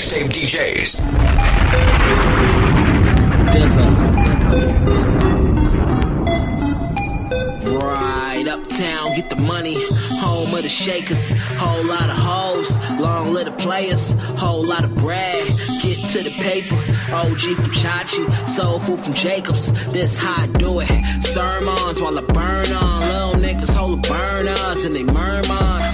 Mixtape DJs. Right uptown, get the money. Home of the shakers, whole lot of hoes, long little players, whole lot of brag. Get to the paper, OG from Chachi, soul food from Jacobs. This how I do it. Sermons while I burn on, little niggas hold burn burners and they murmurs.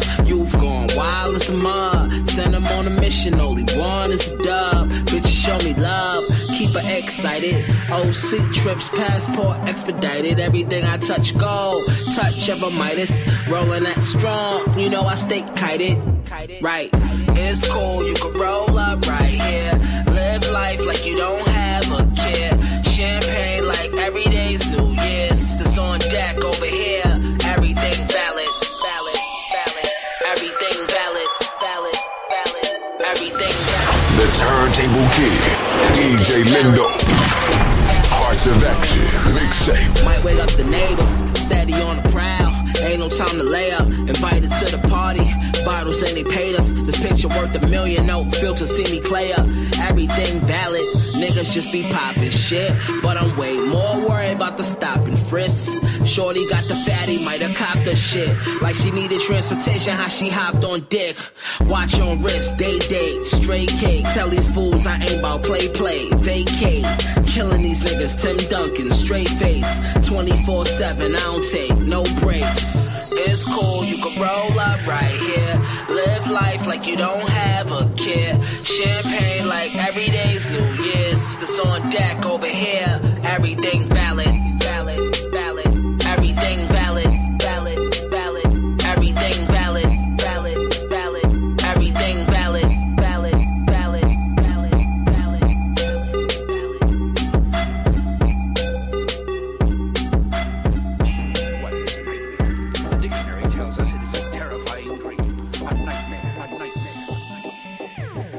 A mud. Send them on a mission, only one is a dub. Bitches show me love, keep her excited. OC trips, passport expedited. Everything I touch gold, touch of a Midas. Rolling that strong, you know I stay kited. Right, it's cool, you can roll up right here. Live life like you don't have a care. Champagne like every day's Everything valid. The Turntable Kid, DJ Lindo. Hearts of Action, Mixtape. Might wake up the neighbors, steady on the prowl. Ain't no time to lay up, invited to the party. Bottles and they paid us. This picture worth a million, no filter, see me clay up. Everything valid, niggas just be popping shit. But I'm way more worried about the stop and frisk. Shorty got the fatty, might have copped the shit. Like she needed transportation, how she hopped on dick. Watch on wrist, day day, straight cake. Tell these fools I ain't about play play, vacate. Killing these niggas, Tim Duncan, straight face. 24 7, I don't take no breaks. It's cool, you can roll up life like you don't have a care. Champagne like every day's New Year's. This on deck over here, everything.